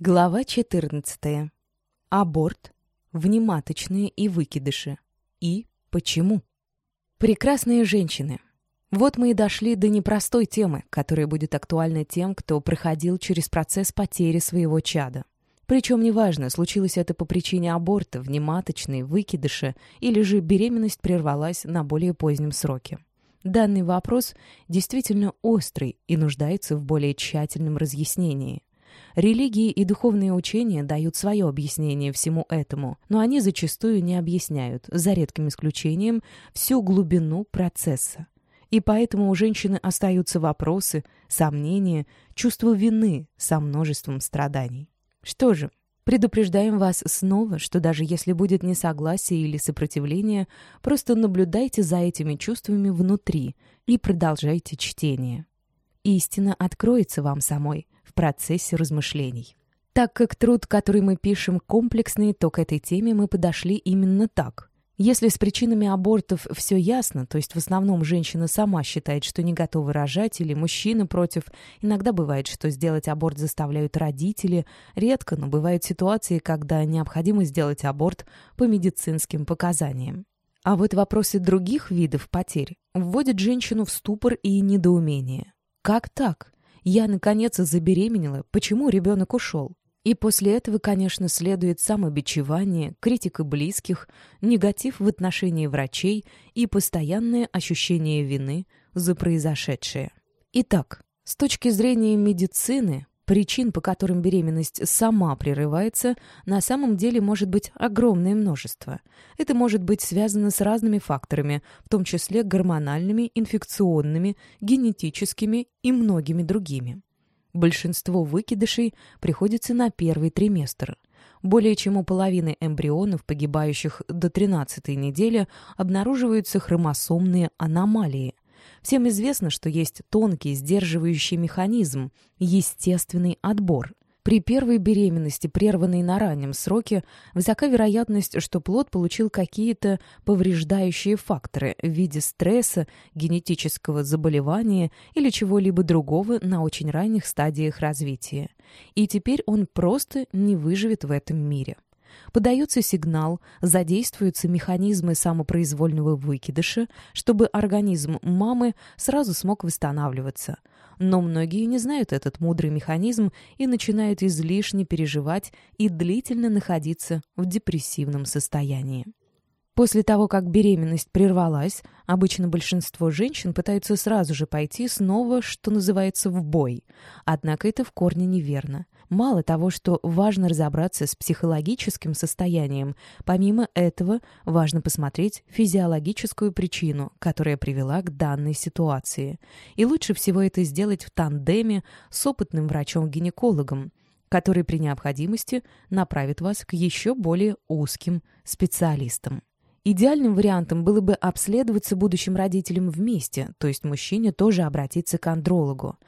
Глава 14. Аборт, внематочные и выкидыши. И почему? Прекрасные женщины. Вот мы и дошли до непростой темы, которая будет актуальна тем, кто проходил через процесс потери своего чада. Причем неважно, случилось это по причине аборта, внематочной, выкидыша, или же беременность прервалась на более позднем сроке. Данный вопрос действительно острый и нуждается в более тщательном разъяснении. Религии и духовные учения дают свое объяснение всему этому, но они зачастую не объясняют, за редким исключением, всю глубину процесса. И поэтому у женщины остаются вопросы, сомнения, чувство вины со множеством страданий. Что же, предупреждаем вас снова, что даже если будет несогласие или сопротивление, просто наблюдайте за этими чувствами внутри и продолжайте чтение. Истина откроется вам самой – процессе размышлений. Так как труд, который мы пишем, комплексный, то к этой теме мы подошли именно так. Если с причинами абортов все ясно, то есть в основном женщина сама считает, что не готова рожать, или мужчина против, иногда бывает, что сделать аборт заставляют родители, редко, но бывают ситуации, когда необходимо сделать аборт по медицинским показаниям. А вот вопросы других видов потерь вводят женщину в ступор и недоумение. Как так? Я, наконец, забеременела. Почему ребенок ушел? И после этого, конечно, следует самобичевание, критика близких, негатив в отношении врачей и постоянное ощущение вины за произошедшее. Итак, с точки зрения медицины, Причин, по которым беременность сама прерывается, на самом деле может быть огромное множество. Это может быть связано с разными факторами, в том числе гормональными, инфекционными, генетическими и многими другими. Большинство выкидышей приходится на первый триместр. Более чем у половины эмбрионов, погибающих до 13 недели, обнаруживаются хромосомные аномалии – Всем известно, что есть тонкий сдерживающий механизм – естественный отбор. При первой беременности, прерванной на раннем сроке, высока вероятность, что плод получил какие-то повреждающие факторы в виде стресса, генетического заболевания или чего-либо другого на очень ранних стадиях развития. И теперь он просто не выживет в этом мире. Подается сигнал, задействуются механизмы самопроизвольного выкидыша, чтобы организм мамы сразу смог восстанавливаться. Но многие не знают этот мудрый механизм и начинают излишне переживать и длительно находиться в депрессивном состоянии. После того, как беременность прервалась, обычно большинство женщин пытаются сразу же пойти снова, что называется, в бой. Однако это в корне неверно. Мало того, что важно разобраться с психологическим состоянием, помимо этого важно посмотреть физиологическую причину, которая привела к данной ситуации. И лучше всего это сделать в тандеме с опытным врачом-гинекологом, который при необходимости направит вас к еще более узким специалистам. Идеальным вариантом было бы обследоваться будущим родителям вместе, то есть мужчине тоже обратиться к андрологу.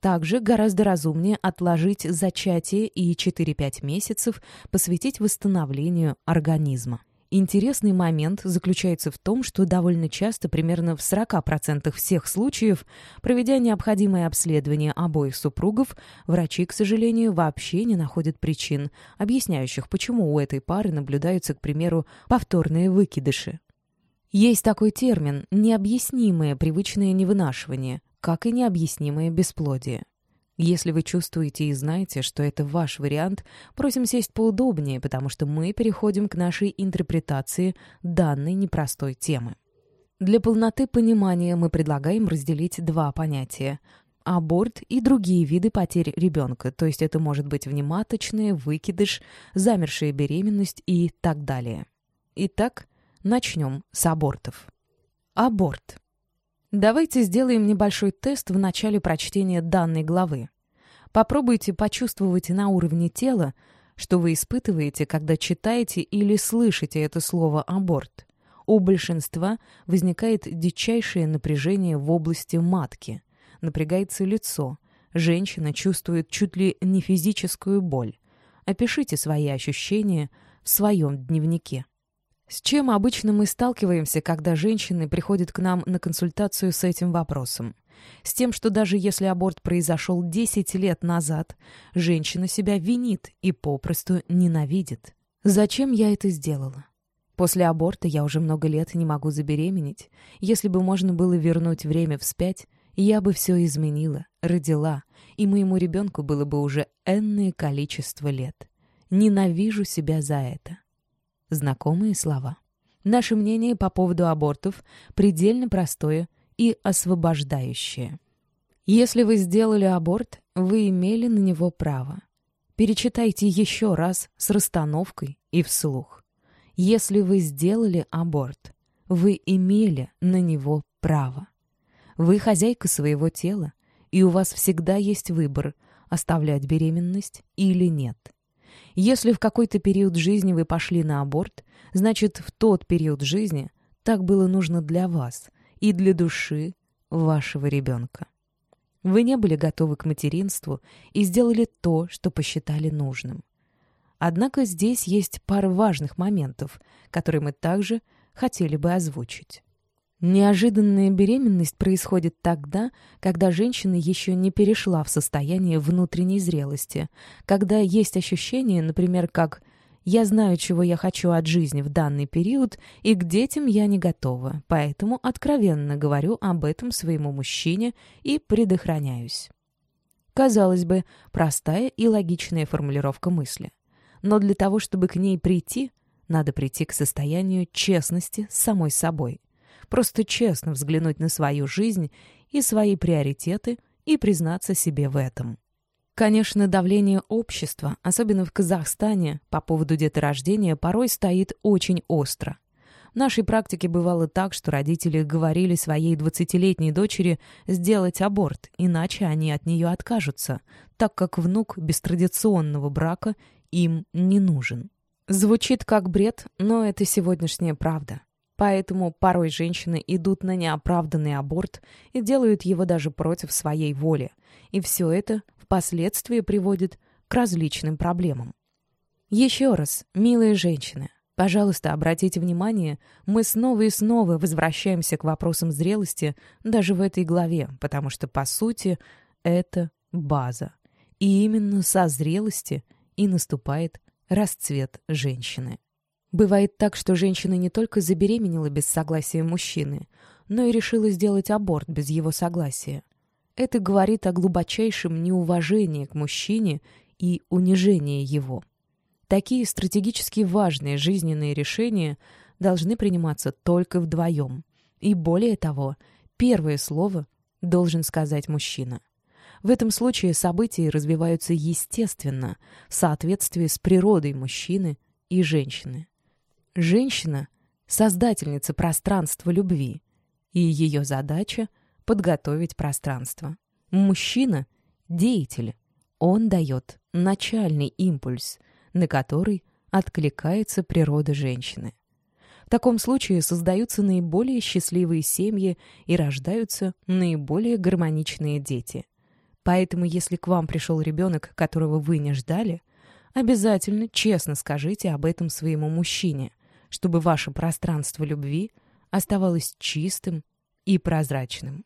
Также гораздо разумнее отложить зачатие и 4-5 месяцев посвятить восстановлению организма. Интересный момент заключается в том, что довольно часто, примерно в 40% всех случаев, проведя необходимое обследование обоих супругов, врачи, к сожалению, вообще не находят причин, объясняющих, почему у этой пары наблюдаются, к примеру, повторные выкидыши. Есть такой термин «необъяснимое привычное невынашивание», как и необъяснимое бесплодие. Если вы чувствуете и знаете, что это ваш вариант, просим сесть поудобнее, потому что мы переходим к нашей интерпретации данной непростой темы. Для полноты понимания мы предлагаем разделить два понятия – аборт и другие виды потерь ребенка, то есть это может быть внематочная, выкидыш, замершая беременность и так далее. Итак, начнем с абортов. Аборт – Давайте сделаем небольшой тест в начале прочтения данной главы. Попробуйте почувствовать на уровне тела, что вы испытываете, когда читаете или слышите это слово «аборт». У большинства возникает дичайшее напряжение в области матки. Напрягается лицо. Женщина чувствует чуть ли не физическую боль. Опишите свои ощущения в своем дневнике. С чем обычно мы сталкиваемся, когда женщины приходят к нам на консультацию с этим вопросом? С тем, что даже если аборт произошел 10 лет назад, женщина себя винит и попросту ненавидит. Зачем я это сделала? После аборта я уже много лет не могу забеременеть. Если бы можно было вернуть время вспять, я бы все изменила, родила, и моему ребенку было бы уже энное количество лет. Ненавижу себя за это. Знакомые слова. Наше мнение по поводу абортов предельно простое и освобождающее. Если вы сделали аборт, вы имели на него право. Перечитайте еще раз с расстановкой и вслух. Если вы сделали аборт, вы имели на него право. Вы хозяйка своего тела, и у вас всегда есть выбор, оставлять беременность или нет. Если в какой-то период жизни вы пошли на аборт, значит, в тот период жизни так было нужно для вас и для души вашего ребенка. Вы не были готовы к материнству и сделали то, что посчитали нужным. Однако здесь есть пара важных моментов, которые мы также хотели бы озвучить. Неожиданная беременность происходит тогда, когда женщина еще не перешла в состояние внутренней зрелости, когда есть ощущение, например, как «я знаю, чего я хочу от жизни в данный период, и к детям я не готова, поэтому откровенно говорю об этом своему мужчине и предохраняюсь». Казалось бы, простая и логичная формулировка мысли но для того, чтобы к ней прийти, надо прийти к состоянию честности с самой собой. Просто честно взглянуть на свою жизнь и свои приоритеты и признаться себе в этом. Конечно, давление общества, особенно в Казахстане, по поводу деторождения порой стоит очень остро. В нашей практике бывало так, что родители говорили своей 20-летней дочери сделать аборт, иначе они от нее откажутся, так как внук без традиционного брака им не нужен. Звучит как бред, но это сегодняшняя правда. Поэтому порой женщины идут на неоправданный аборт и делают его даже против своей воли. И все это впоследствии приводит к различным проблемам. Еще раз, милые женщины, пожалуйста, обратите внимание, мы снова и снова возвращаемся к вопросам зрелости даже в этой главе, потому что, по сути, это база. И именно со зрелости – и наступает расцвет женщины. Бывает так, что женщина не только забеременела без согласия мужчины, но и решила сделать аборт без его согласия. Это говорит о глубочайшем неуважении к мужчине и унижении его. Такие стратегически важные жизненные решения должны приниматься только вдвоем. И более того, первое слово должен сказать мужчина. В этом случае события развиваются естественно, в соответствии с природой мужчины и женщины. Женщина — создательница пространства любви, и ее задача — подготовить пространство. Мужчина — деятель. Он дает начальный импульс, на который откликается природа женщины. В таком случае создаются наиболее счастливые семьи и рождаются наиболее гармоничные дети — Поэтому, если к вам пришел ребенок, которого вы не ждали, обязательно честно скажите об этом своему мужчине, чтобы ваше пространство любви оставалось чистым и прозрачным.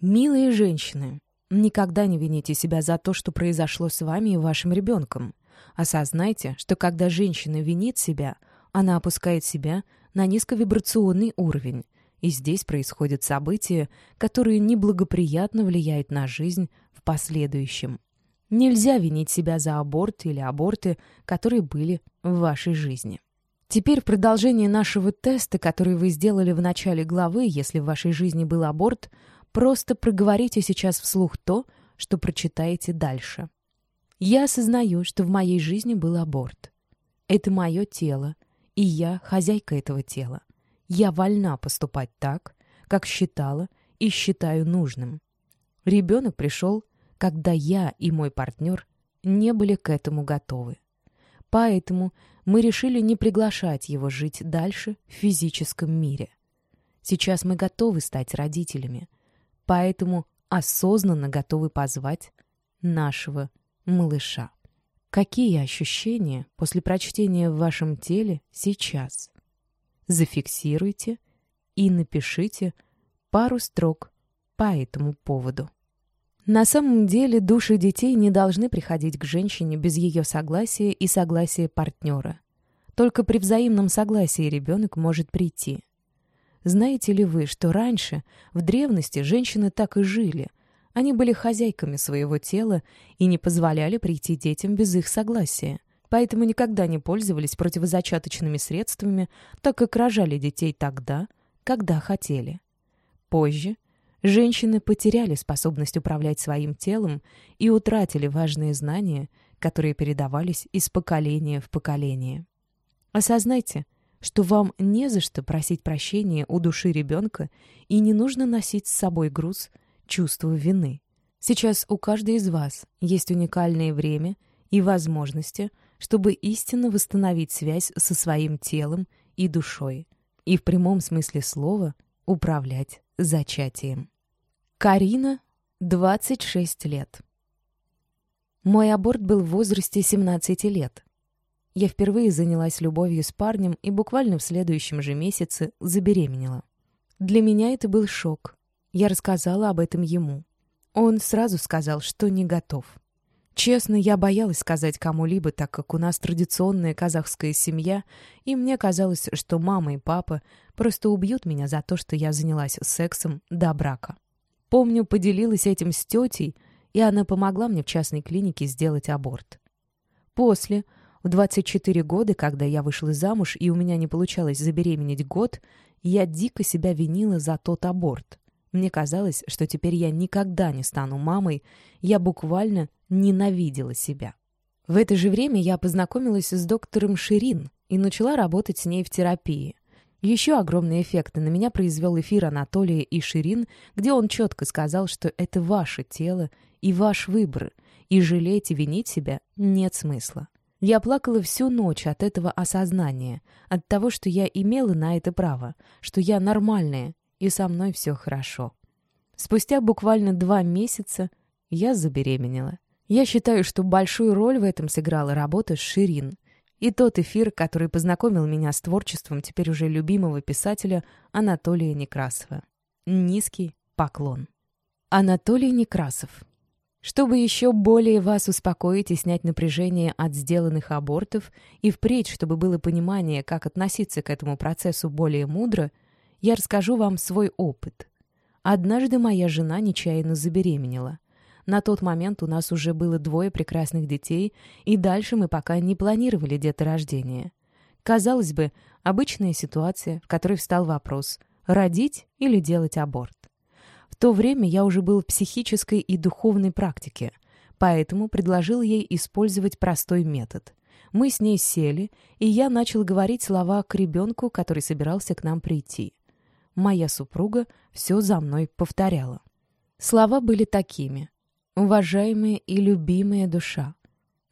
Милые женщины, никогда не вините себя за то, что произошло с вами и вашим ребенком. Осознайте, что когда женщина винит себя, она опускает себя на низковибрационный уровень, и здесь происходят события, которые неблагоприятно влияют на жизнь в последующем. Нельзя винить себя за аборт или аборты, которые были в вашей жизни. Теперь в продолжение нашего теста, который вы сделали в начале главы, если в вашей жизни был аборт, просто проговорите сейчас вслух то, что прочитаете дальше. Я осознаю, что в моей жизни был аборт. Это мое тело, и я хозяйка этого тела. Я вольна поступать так, как считала и считаю нужным. Ребенок пришел, когда я и мой партнер не были к этому готовы. Поэтому мы решили не приглашать его жить дальше в физическом мире. Сейчас мы готовы стать родителями, поэтому осознанно готовы позвать нашего малыша. Какие ощущения после прочтения в вашем теле сейчас? зафиксируйте и напишите пару строк по этому поводу. На самом деле души детей не должны приходить к женщине без ее согласия и согласия партнера. Только при взаимном согласии ребенок может прийти. Знаете ли вы, что раньше, в древности, женщины так и жили? Они были хозяйками своего тела и не позволяли прийти детям без их согласия. Поэтому никогда не пользовались противозачаточными средствами, так как рожали детей тогда, когда хотели. Позже Женщины потеряли способность управлять своим телом и утратили важные знания, которые передавались из поколения в поколение. Осознайте, что вам не за что просить прощения у души ребенка и не нужно носить с собой груз чувства вины. Сейчас у каждой из вас есть уникальное время и возможности, чтобы истинно восстановить связь со своим телом и душой и в прямом смысле слова управлять зачатием. Карина, 26 лет. Мой аборт был в возрасте 17 лет. Я впервые занялась любовью с парнем и буквально в следующем же месяце забеременела. Для меня это был шок. Я рассказала об этом ему. Он сразу сказал, что не готов. Честно, я боялась сказать кому-либо, так как у нас традиционная казахская семья, и мне казалось, что мама и папа просто убьют меня за то, что я занялась сексом до брака. Помню, поделилась этим с тетей, и она помогла мне в частной клинике сделать аборт. После, в 24 года, когда я вышла замуж и у меня не получалось забеременеть год, я дико себя винила за тот аборт. Мне казалось, что теперь я никогда не стану мамой, я буквально ненавидела себя. В это же время я познакомилась с доктором Ширин и начала работать с ней в терапии. Еще огромный эффект на меня произвел эфир Анатолия и Ширин, где он четко сказал, что это ваше тело и ваш выбор, и жалеть и винить себя нет смысла. Я плакала всю ночь от этого осознания, от того, что я имела на это право, что я нормальная, и со мной все хорошо. Спустя буквально два месяца я забеременела. Я считаю, что большую роль в этом сыграла работа с Ширин. И тот эфир, который познакомил меня с творчеством теперь уже любимого писателя Анатолия Некрасова. Низкий поклон. Анатолий Некрасов. Чтобы еще более вас успокоить и снять напряжение от сделанных абортов, и впредь, чтобы было понимание, как относиться к этому процессу более мудро, я расскажу вам свой опыт. Однажды моя жена нечаянно забеременела. На тот момент у нас уже было двое прекрасных детей, и дальше мы пока не планировали деторождение. Казалось бы, обычная ситуация, в которой встал вопрос – родить или делать аборт. В то время я уже был в психической и духовной практике, поэтому предложил ей использовать простой метод. Мы с ней сели, и я начал говорить слова к ребенку, который собирался к нам прийти. Моя супруга все за мной повторяла. Слова были такими. Уважаемая и любимая душа,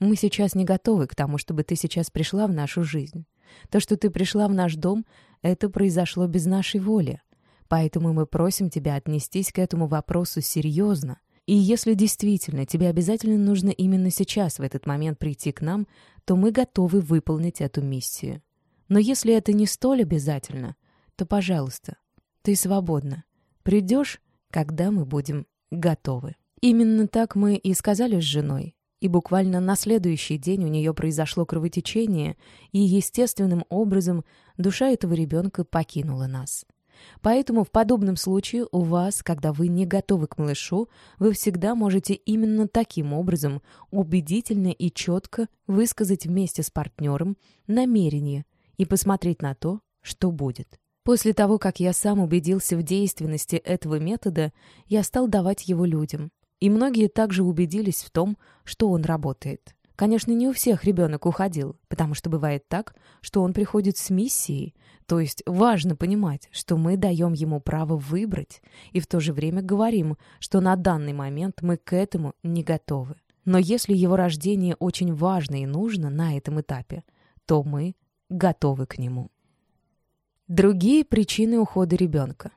мы сейчас не готовы к тому, чтобы ты сейчас пришла в нашу жизнь. То, что ты пришла в наш дом, это произошло без нашей воли. Поэтому мы просим тебя отнестись к этому вопросу серьезно. И если действительно тебе обязательно нужно именно сейчас, в этот момент прийти к нам, то мы готовы выполнить эту миссию. Но если это не столь обязательно, то, пожалуйста, ты свободна. Придешь, когда мы будем готовы. Именно так мы и сказали с женой. И буквально на следующий день у нее произошло кровотечение, и естественным образом душа этого ребенка покинула нас. Поэтому в подобном случае у вас, когда вы не готовы к малышу, вы всегда можете именно таким образом убедительно и четко высказать вместе с партнером намерение и посмотреть на то, что будет. После того, как я сам убедился в действенности этого метода, я стал давать его людям. И многие также убедились в том, что он работает. Конечно, не у всех ребенок уходил, потому что бывает так, что он приходит с миссией, то есть важно понимать, что мы даем ему право выбрать, и в то же время говорим, что на данный момент мы к этому не готовы. Но если его рождение очень важно и нужно на этом этапе, то мы готовы к нему. Другие причины ухода ребенка.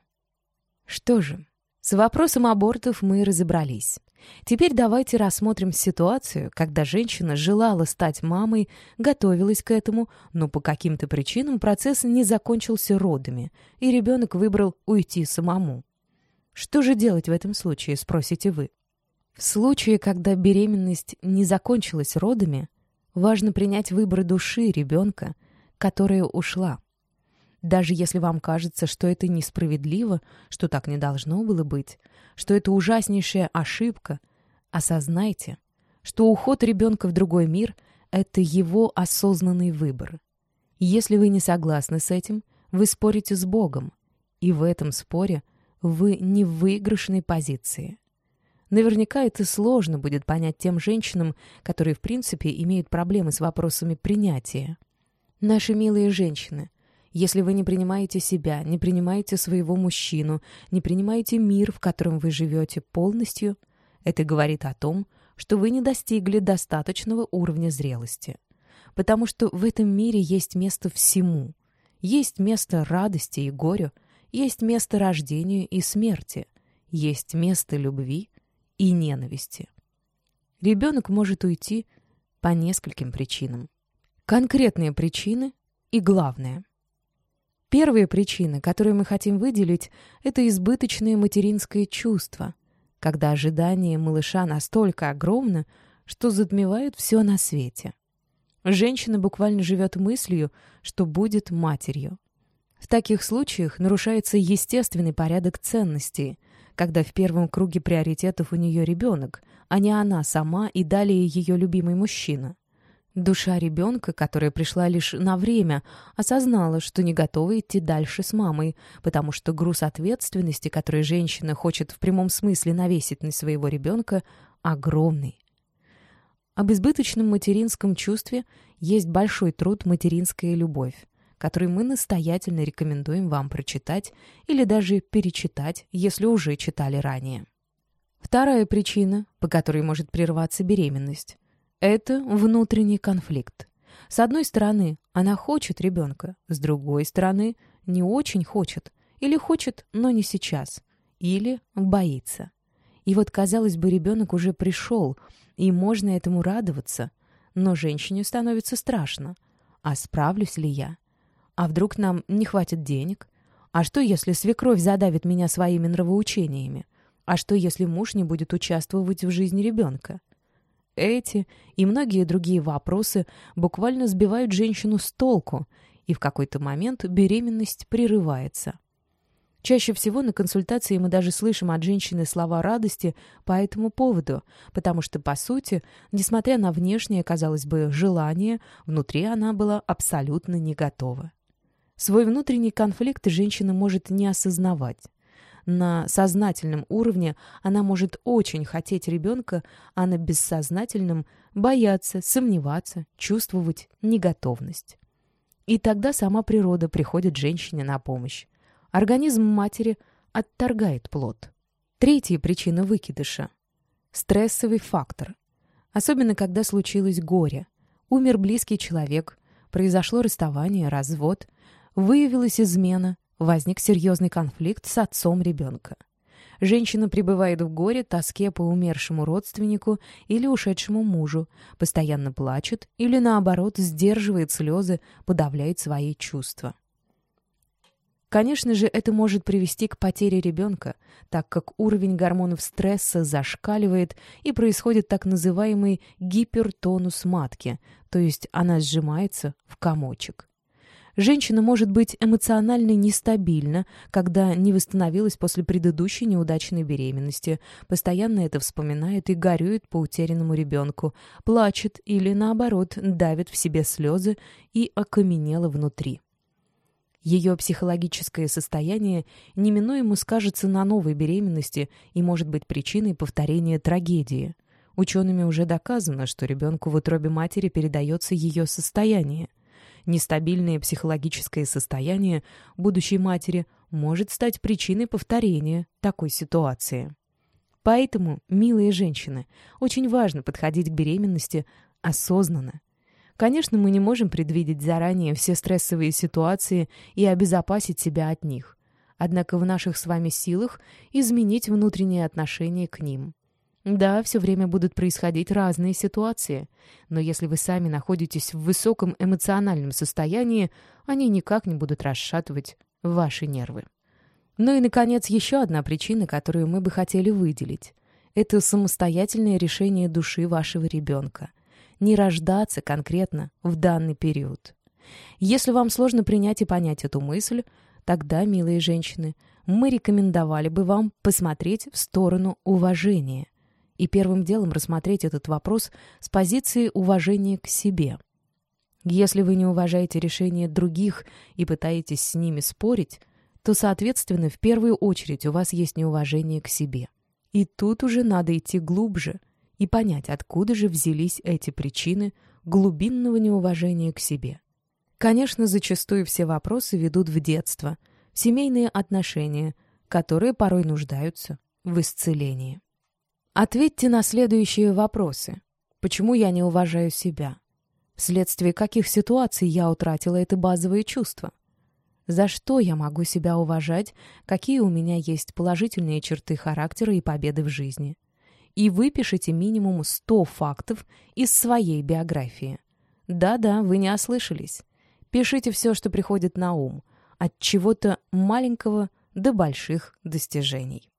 Что же, с вопросом абортов мы разобрались. Теперь давайте рассмотрим ситуацию, когда женщина желала стать мамой, готовилась к этому, но по каким-то причинам процесс не закончился родами, и ребенок выбрал уйти самому. Что же делать в этом случае, спросите вы? В случае, когда беременность не закончилась родами, важно принять выбор души ребенка, которая ушла. Даже если вам кажется, что это несправедливо, что так не должно было быть, что это ужаснейшая ошибка, осознайте, что уход ребенка в другой мир — это его осознанный выбор. Если вы не согласны с этим, вы спорите с Богом, и в этом споре вы не в выигрышной позиции. Наверняка это сложно будет понять тем женщинам, которые в принципе имеют проблемы с вопросами принятия. Наши милые женщины, если вы не принимаете себя, не принимаете своего мужчину, не принимаете мир, в котором вы живете полностью, это говорит о том, что вы не достигли достаточного уровня зрелости. Потому что в этом мире есть место всему. Есть место радости и горю, есть место рождению и смерти, есть место любви и ненависти. Ребенок может уйти по нескольким причинам. Конкретные причины и главное — Первая причина, которую мы хотим выделить, это избыточное материнское чувство, когда ожидание малыша настолько огромно, что затмевает все на свете. Женщина буквально живет мыслью, что будет матерью. В таких случаях нарушается естественный порядок ценностей, когда в первом круге приоритетов у нее ребенок, а не она сама и далее ее любимый мужчина. Душа ребенка, которая пришла лишь на время, осознала, что не готова идти дальше с мамой, потому что груз ответственности, который женщина хочет в прямом смысле навесить на своего ребенка, огромный. Об избыточном материнском чувстве есть большой труд «Материнская любовь», который мы настоятельно рекомендуем вам прочитать или даже перечитать, если уже читали ранее. Вторая причина, по которой может прерваться беременность, это внутренний конфликт. С одной стороны, она хочет ребенка, с другой стороны, не очень хочет. Или хочет, но не сейчас. Или боится. И вот, казалось бы, ребенок уже пришел, и можно этому радоваться. Но женщине становится страшно. А справлюсь ли я? А вдруг нам не хватит денег? А что, если свекровь задавит меня своими нравоучениями? А что, если муж не будет участвовать в жизни ребенка? Эти и многие другие вопросы буквально сбивают женщину с толку, и в какой-то момент беременность прерывается. Чаще всего на консультации мы даже слышим от женщины слова радости по этому поводу, потому что, по сути, несмотря на внешнее, казалось бы, желание, внутри она была абсолютно не готова. Свой внутренний конфликт женщина может не осознавать. На сознательном уровне она может очень хотеть ребенка, а на бессознательном — бояться, сомневаться, чувствовать неготовность. И тогда сама природа приходит женщине на помощь. Организм матери отторгает плод. Третья причина выкидыша — стрессовый фактор. Особенно, когда случилось горе. Умер близкий человек, произошло расставание, развод, выявилась измена, Возник серьезный конфликт с отцом ребенка. Женщина пребывает в горе, тоске по умершему родственнику или ушедшему мужу, постоянно плачет или, наоборот, сдерживает слезы, подавляет свои чувства. Конечно же, это может привести к потере ребенка, так как уровень гормонов стресса зашкаливает и происходит так называемый гипертонус матки, то есть она сжимается в комочек. Женщина может быть эмоционально нестабильна, когда не восстановилась после предыдущей неудачной беременности, постоянно это вспоминает и горюет по утерянному ребенку, плачет или, наоборот, давит в себе слезы и окаменела внутри. Ее психологическое состояние неминуемо скажется на новой беременности и может быть причиной повторения трагедии. Учеными уже доказано, что ребенку в утробе матери передается ее состояние – Нестабильное психологическое состояние будущей матери может стать причиной повторения такой ситуации. Поэтому, милые женщины, очень важно подходить к беременности осознанно. Конечно, мы не можем предвидеть заранее все стрессовые ситуации и обезопасить себя от них. Однако в наших с вами силах изменить внутреннее отношение к ним. Да, все время будут происходить разные ситуации, но если вы сами находитесь в высоком эмоциональном состоянии, они никак не будут расшатывать ваши нервы. Ну и, наконец, еще одна причина, которую мы бы хотели выделить. Это самостоятельное решение души вашего ребенка. Не рождаться конкретно в данный период. Если вам сложно принять и понять эту мысль, тогда, милые женщины, мы рекомендовали бы вам посмотреть в сторону уважения и первым делом рассмотреть этот вопрос с позиции уважения к себе. Если вы не уважаете решения других и пытаетесь с ними спорить, то, соответственно, в первую очередь у вас есть неуважение к себе. И тут уже надо идти глубже и понять, откуда же взялись эти причины глубинного неуважения к себе. Конечно, зачастую все вопросы ведут в детство, в семейные отношения, которые порой нуждаются в исцелении. Ответьте на следующие вопросы. Почему я не уважаю себя? Вследствие каких ситуаций я утратила это базовое чувство? За что я могу себя уважать? Какие у меня есть положительные черты характера и победы в жизни? И выпишите минимум 100 фактов из своей биографии. Да-да, вы не ослышались. Пишите все, что приходит на ум, от чего-то маленького до больших достижений.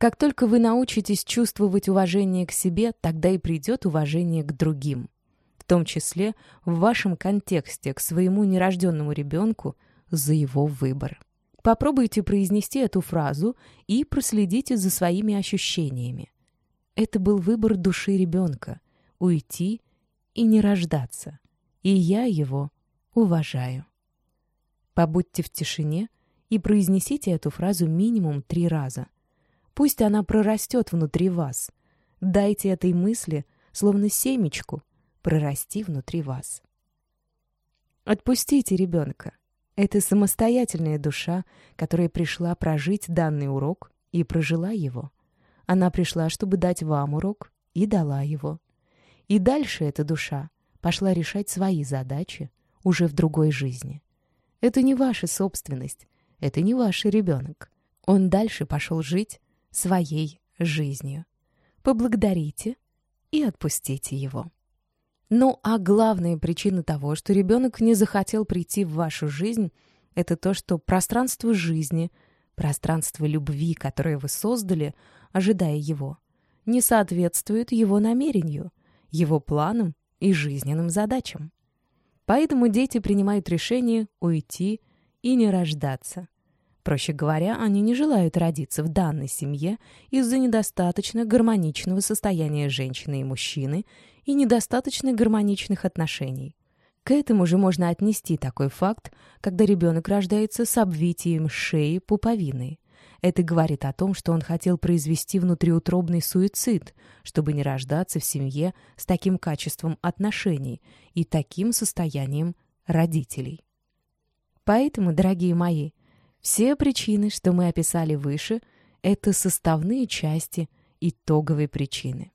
Как только вы научитесь чувствовать уважение к себе, тогда и придет уважение к другим. В том числе в вашем контексте к своему нерожденному ребенку за его выбор. Попробуйте произнести эту фразу и проследите за своими ощущениями. Это был выбор души ребенка — уйти и не рождаться. И я его уважаю. Побудьте в тишине и произнесите эту фразу минимум три раза — Пусть она прорастет внутри вас. Дайте этой мысли, словно семечку, прорасти внутри вас. Отпустите ребенка. Это самостоятельная душа, которая пришла прожить данный урок и прожила его. Она пришла, чтобы дать вам урок, и дала его. И дальше эта душа пошла решать свои задачи уже в другой жизни. Это не ваша собственность, это не ваш ребенок. Он дальше пошел жить своей жизнью. Поблагодарите и отпустите его. Ну а главная причина того, что ребенок не захотел прийти в вашу жизнь, это то, что пространство жизни, пространство любви, которое вы создали, ожидая его, не соответствует его намерению, его планам и жизненным задачам. Поэтому дети принимают решение уйти и не рождаться – Проще говоря, они не желают родиться в данной семье из-за недостаточно гармоничного состояния женщины и мужчины и недостаточно гармоничных отношений. К этому же можно отнести такой факт, когда ребенок рождается с обвитием шеи пуповиной. Это говорит о том, что он хотел произвести внутриутробный суицид, чтобы не рождаться в семье с таким качеством отношений и таким состоянием родителей. Поэтому, дорогие мои, все причины, что мы описали выше, это составные части итоговой причины.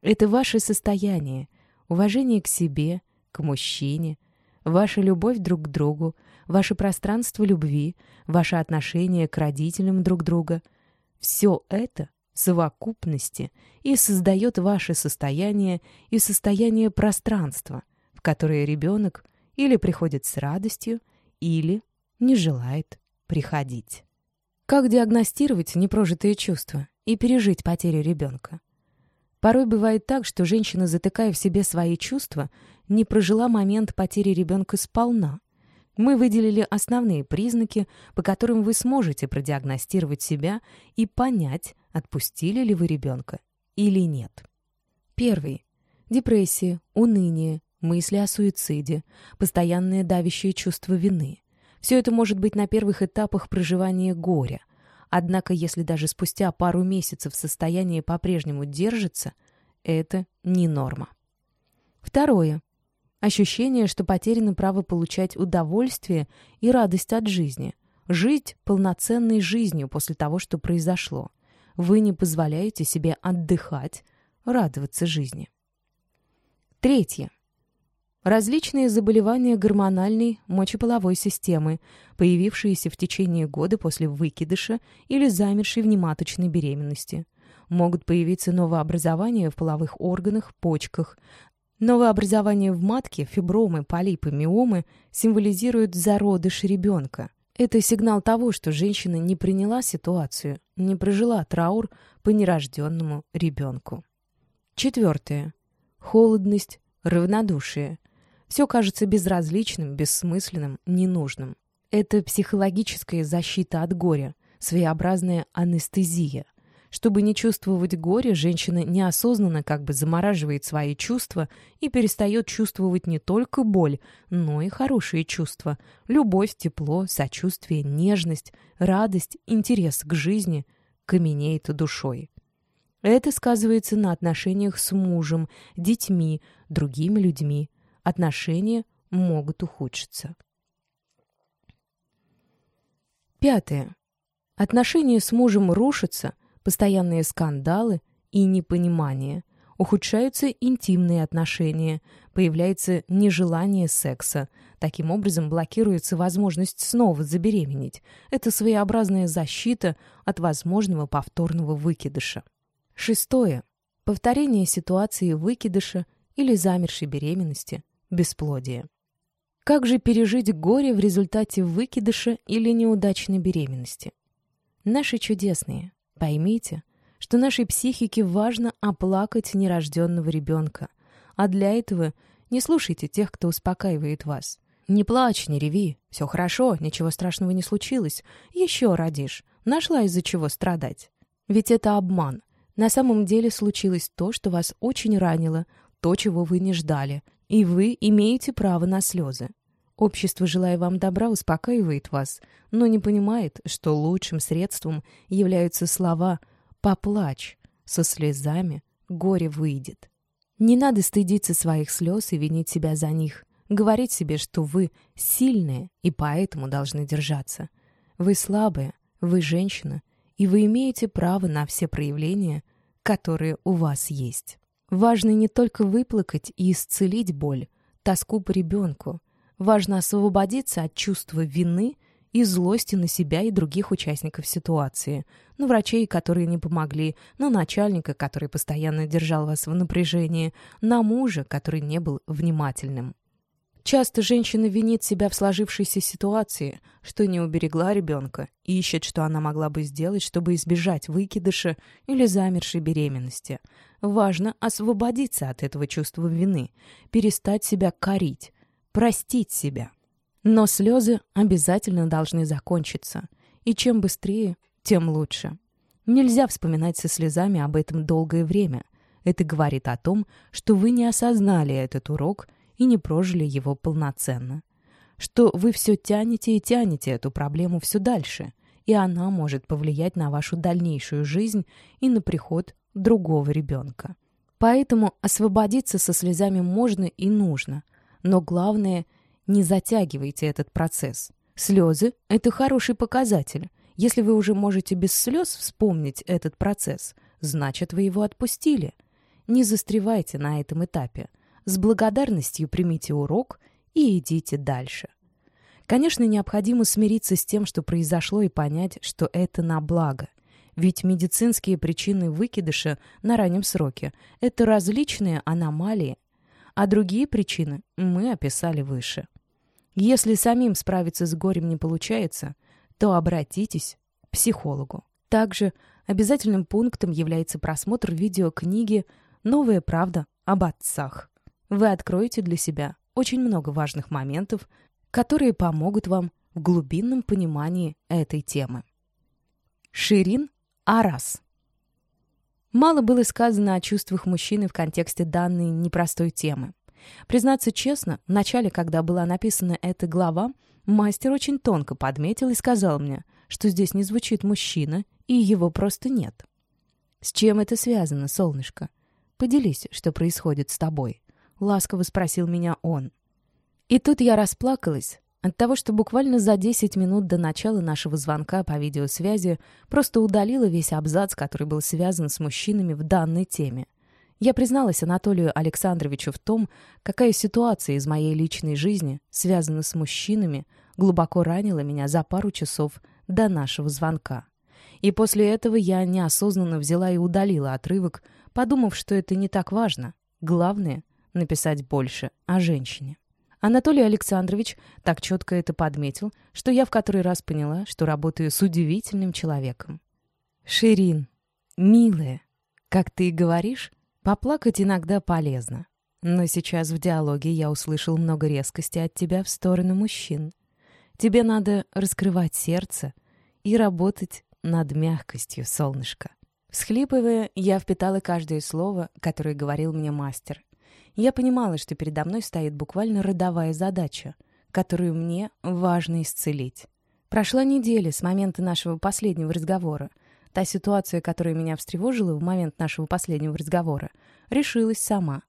Это ваше состояние, уважение к себе, к мужчине, ваша любовь друг к другу, ваше пространство любви, ваше отношение к родителям друг друга. Все это в совокупности и создает ваше состояние и состояние пространства, в которое ребенок или приходит с радостью, или не желает приходить. Как диагностировать непрожитые чувства и пережить потерю ребенка? Порой бывает так, что женщина, затыкая в себе свои чувства, не прожила момент потери ребенка сполна. Мы выделили основные признаки, по которым вы сможете продиагностировать себя и понять, отпустили ли вы ребенка или нет. Первый. Депрессия, уныние, мысли о суициде, постоянное давящее чувство вины, все это может быть на первых этапах проживания горя. Однако, если даже спустя пару месяцев состояние по-прежнему держится, это не норма. Второе. Ощущение, что потеряно право получать удовольствие и радость от жизни. Жить полноценной жизнью после того, что произошло. Вы не позволяете себе отдыхать, радоваться жизни. Третье. Различные заболевания гормональной мочеполовой системы, появившиеся в течение года после выкидыша или замершей внематочной беременности. Могут появиться новообразования в половых органах, почках. Новообразования в матке, фибромы, полипы, миомы символизируют зародыш ребенка. Это сигнал того, что женщина не приняла ситуацию, не прожила траур по нерожденному ребенку. Четвертое. Холодность, равнодушие. Все кажется безразличным, бессмысленным, ненужным. Это психологическая защита от горя, своеобразная анестезия. Чтобы не чувствовать горе, женщина неосознанно как бы замораживает свои чувства и перестает чувствовать не только боль, но и хорошие чувства. Любовь, тепло, сочувствие, нежность, радость, интерес к жизни каменеет душой. Это сказывается на отношениях с мужем, детьми, другими людьми. Отношения могут ухудшиться. Пятое. Отношения с мужем рушатся – постоянные скандалы и непонимание. Ухудшаются интимные отношения, появляется нежелание секса. Таким образом блокируется возможность снова забеременеть. Это своеобразная защита от возможного повторного выкидыша. Шестое. Повторение ситуации выкидыша или замершей беременности, бесплодие. Как же пережить горе в результате выкидыша или неудачной беременности? Наши чудесные, Поймите, что нашей психике важно оплакать нерожденного ребенка, а для этого не слушайте тех, кто успокаивает вас. Не плачь, не реви, все хорошо, ничего страшного не случилось, еще родишь, нашла из-за чего страдать. Ведь это обман. На самом деле случилось то, что вас очень ранило, то, чего вы не ждали, и вы имеете право на слезы. Общество, желая вам добра, успокаивает вас, но не понимает, что лучшим средством являются слова «поплачь», со слезами горе выйдет. Не надо стыдиться своих слез и винить себя за них. Говорить себе, что вы сильные и поэтому должны держаться. Вы слабые, вы женщина, и вы имеете право на все проявления, которые у вас есть. Важно не только выплакать и исцелить боль, тоску по ребенку, Важно освободиться от чувства вины и злости на себя и других участников ситуации. На врачей, которые не помогли, на начальника, который постоянно держал вас в напряжении, на мужа, который не был внимательным. Часто женщина винит себя в сложившейся ситуации, что не уберегла ребенка, и ищет, что она могла бы сделать, чтобы избежать выкидыша или замершей беременности. Важно освободиться от этого чувства вины, перестать себя корить, простить себя. Но слезы обязательно должны закончиться. И чем быстрее, тем лучше. Нельзя вспоминать со слезами об этом долгое время. Это говорит о том, что вы не осознали этот урок и не прожили его полноценно. Что вы все тянете и тянете эту проблему все дальше, и она может повлиять на вашу дальнейшую жизнь и на приход другого ребенка. Поэтому освободиться со слезами можно и нужно – но главное, не затягивайте этот процесс. Слезы – это хороший показатель. Если вы уже можете без слез вспомнить этот процесс, значит, вы его отпустили. Не застревайте на этом этапе. С благодарностью примите урок и идите дальше. Конечно, необходимо смириться с тем, что произошло, и понять, что это на благо. Ведь медицинские причины выкидыша на раннем сроке – это различные аномалии, а другие причины мы описали выше. Если самим справиться с горем не получается, то обратитесь к психологу. Также обязательным пунктом является просмотр видеокниги «Новая правда об отцах». Вы откроете для себя очень много важных моментов, которые помогут вам в глубинном понимании этой темы. Ширин Арас Мало было сказано о чувствах мужчины в контексте данной непростой темы. Признаться честно, в начале, когда была написана эта глава, мастер очень тонко подметил и сказал мне, что здесь не звучит мужчина, и его просто нет. «С чем это связано, солнышко? Поделись, что происходит с тобой», — ласково спросил меня он. И тут я расплакалась, от того, что буквально за 10 минут до начала нашего звонка по видеосвязи просто удалила весь абзац, который был связан с мужчинами в данной теме. Я призналась Анатолию Александровичу в том, какая ситуация из моей личной жизни, связана с мужчинами, глубоко ранила меня за пару часов до нашего звонка. И после этого я неосознанно взяла и удалила отрывок, подумав, что это не так важно. Главное — написать больше о женщине. Анатолий Александрович так четко это подметил, что я в который раз поняла, что работаю с удивительным человеком. «Ширин, милая, как ты и говоришь, поплакать иногда полезно. Но сейчас в диалоге я услышал много резкости от тебя в сторону мужчин. Тебе надо раскрывать сердце и работать над мягкостью, солнышко». Всхлипывая, я впитала каждое слово, которое говорил мне мастер. Я понимала, что передо мной стоит буквально родовая задача, которую мне важно исцелить. Прошла неделя с момента нашего последнего разговора. Та ситуация, которая меня встревожила в момент нашего последнего разговора, решилась сама.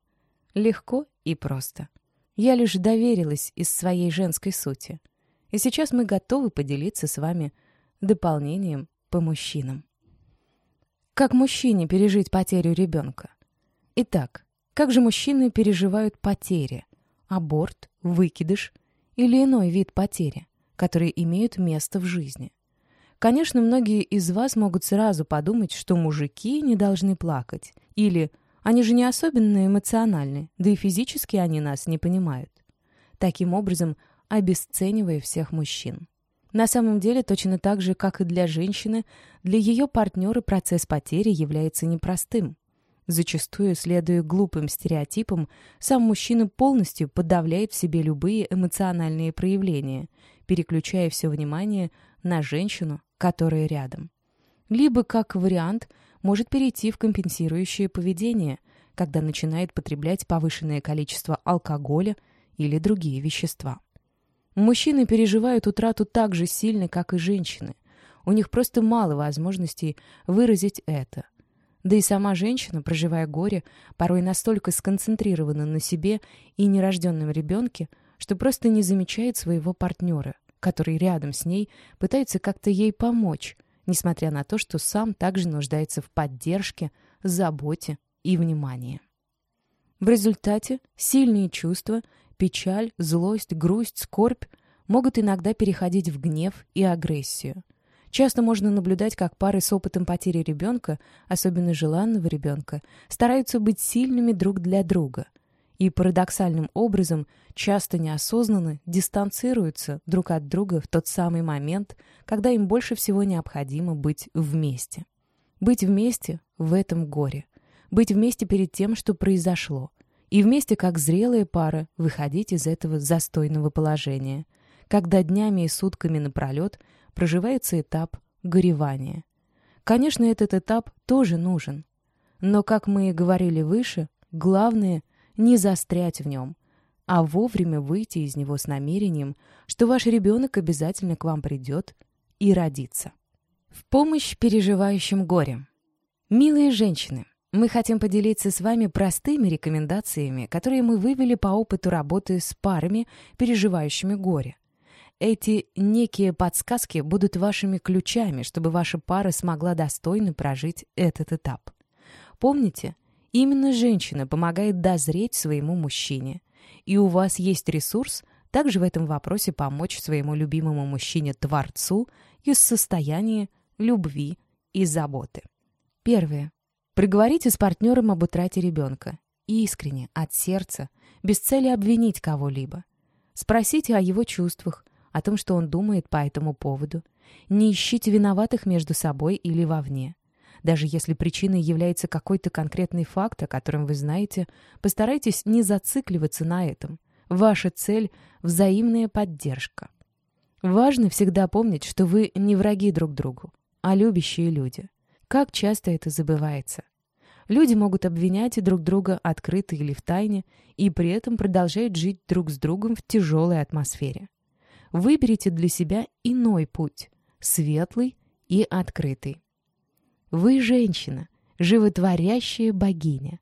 Легко и просто. Я лишь доверилась из своей женской сути. И сейчас мы готовы поделиться с вами дополнением по мужчинам. Как мужчине пережить потерю ребенка? Итак, как же мужчины переживают потери? Аборт, выкидыш или иной вид потери, которые имеют место в жизни? Конечно, многие из вас могут сразу подумать, что мужики не должны плакать, или они же не особенно эмоциональны, да и физически они нас не понимают. Таким образом, обесценивая всех мужчин. На самом деле, точно так же, как и для женщины, для ее партнера процесс потери является непростым. Зачастую, следуя глупым стереотипам, сам мужчина полностью подавляет в себе любые эмоциональные проявления, переключая все внимание на женщину, которая рядом. Либо, как вариант, может перейти в компенсирующее поведение, когда начинает потреблять повышенное количество алкоголя или другие вещества. Мужчины переживают утрату так же сильно, как и женщины. У них просто мало возможностей выразить это – да и сама женщина, проживая горе, порой настолько сконцентрирована на себе и нерожденном ребенке, что просто не замечает своего партнера, который рядом с ней пытается как-то ей помочь, несмотря на то, что сам также нуждается в поддержке, заботе и внимании. В результате сильные чувства, печаль, злость, грусть, скорбь могут иногда переходить в гнев и агрессию – Часто можно наблюдать, как пары с опытом потери ребенка, особенно желанного ребенка, стараются быть сильными друг для друга. И парадоксальным образом, часто неосознанно дистанцируются друг от друга в тот самый момент, когда им больше всего необходимо быть вместе. Быть вместе в этом горе. Быть вместе перед тем, что произошло. И вместе, как зрелая пара, выходить из этого застойного положения. Когда днями и сутками напролет – проживается этап горевания. Конечно, этот этап тоже нужен. Но, как мы и говорили выше, главное — не застрять в нем, а вовремя выйти из него с намерением, что ваш ребенок обязательно к вам придет и родится. В помощь переживающим горем. Милые женщины, мы хотим поделиться с вами простыми рекомендациями, которые мы вывели по опыту работы с парами, переживающими горе. Эти некие подсказки будут вашими ключами, чтобы ваша пара смогла достойно прожить этот этап. Помните, именно женщина помогает дозреть своему мужчине. И у вас есть ресурс также в этом вопросе помочь своему любимому мужчине-творцу из состояния любви и заботы. Первое. Проговорите с партнером об утрате ребенка. Искренне, от сердца, без цели обвинить кого-либо. Спросите о его чувствах, о том, что он думает по этому поводу. Не ищите виноватых между собой или вовне. Даже если причиной является какой-то конкретный факт, о котором вы знаете, постарайтесь не зацикливаться на этом. Ваша цель — взаимная поддержка. Важно всегда помнить, что вы не враги друг другу, а любящие люди. Как часто это забывается. Люди могут обвинять друг друга открыто или в тайне, и при этом продолжают жить друг с другом в тяжелой атмосфере. Выберите для себя иной путь, светлый и открытый. Вы женщина, животворящая богиня.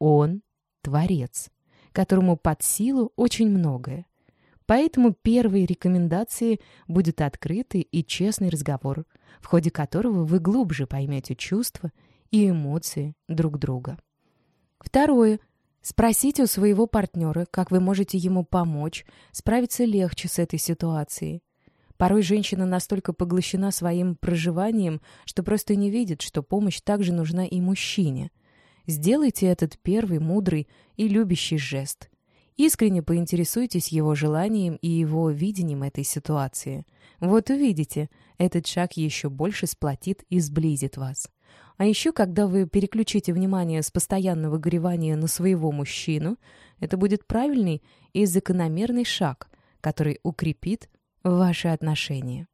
Он — творец, которому под силу очень многое. Поэтому первой рекомендацией будет открытый и честный разговор, в ходе которого вы глубже поймете чувства и эмоции друг друга. Второе Спросите у своего партнера, как вы можете ему помочь, справиться легче с этой ситуацией. Порой женщина настолько поглощена своим проживанием, что просто не видит, что помощь также нужна и мужчине. Сделайте этот первый, мудрый и любящий жест. Искренне поинтересуйтесь его желанием и его видением этой ситуации. Вот увидите, этот шаг еще больше сплотит и сблизит вас. А еще, когда вы переключите внимание с постоянного горевания на своего мужчину, это будет правильный и закономерный шаг, который укрепит ваши отношения.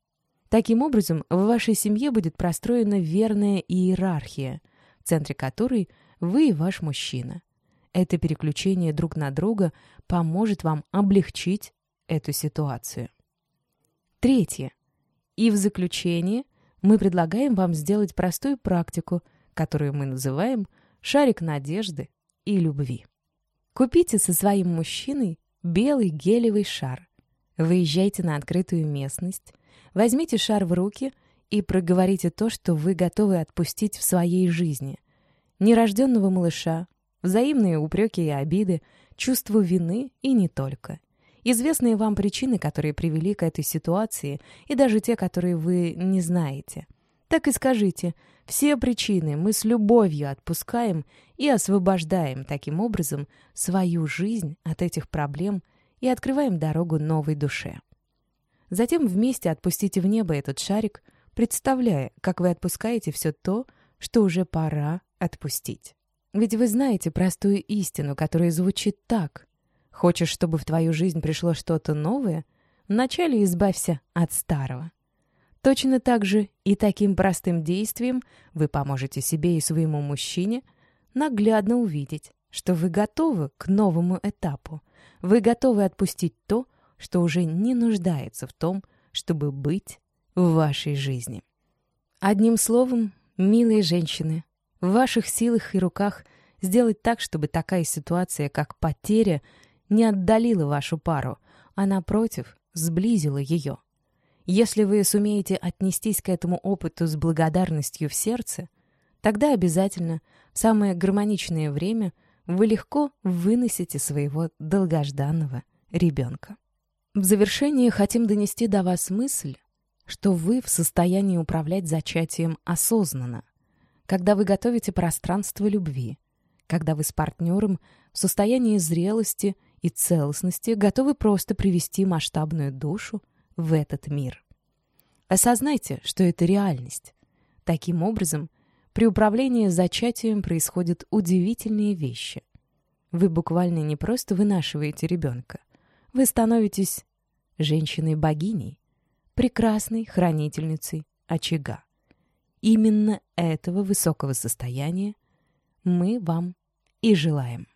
Таким образом, в вашей семье будет простроена верная иерархия, в центре которой вы и ваш мужчина. Это переключение друг на друга поможет вам облегчить эту ситуацию. Третье. И в заключение мы предлагаем вам сделать простую практику, которую мы называем «шарик надежды и любви». Купите со своим мужчиной белый гелевый шар. Выезжайте на открытую местность, возьмите шар в руки и проговорите то, что вы готовы отпустить в своей жизни. Нерожденного малыша, взаимные упреки и обиды, чувство вины и не только. Известные вам причины, которые привели к этой ситуации, и даже те, которые вы не знаете. Так и скажите, все причины мы с любовью отпускаем и освобождаем таким образом свою жизнь от этих проблем и открываем дорогу новой душе. Затем вместе отпустите в небо этот шарик, представляя, как вы отпускаете все то, что уже пора отпустить. Ведь вы знаете простую истину, которая звучит так. Хочешь, чтобы в твою жизнь пришло что-то новое? Вначале избавься от старого. Точно так же и таким простым действием вы поможете себе и своему мужчине наглядно увидеть, что вы готовы к новому этапу. Вы готовы отпустить то, что уже не нуждается в том, чтобы быть в вашей жизни. Одним словом, милые женщины, в ваших силах и руках сделать так, чтобы такая ситуация, как потеря, не отдалила вашу пару, а, напротив, сблизила ее. Если вы сумеете отнестись к этому опыту с благодарностью в сердце, тогда обязательно в самое гармоничное время вы легко выносите своего долгожданного ребенка. В завершение хотим донести до вас мысль, что вы в состоянии управлять зачатием осознанно, когда вы готовите пространство любви, когда вы с партнером в состоянии зрелости и целостности готовы просто привести масштабную душу в этот мир. Осознайте, что это реальность. Таким образом, при управлении зачатием происходят удивительные вещи. Вы буквально не просто вынашиваете ребенка. Вы становитесь женщиной-богиней, прекрасной хранительницей очага. Именно этого высокого состояния мы вам и желаем.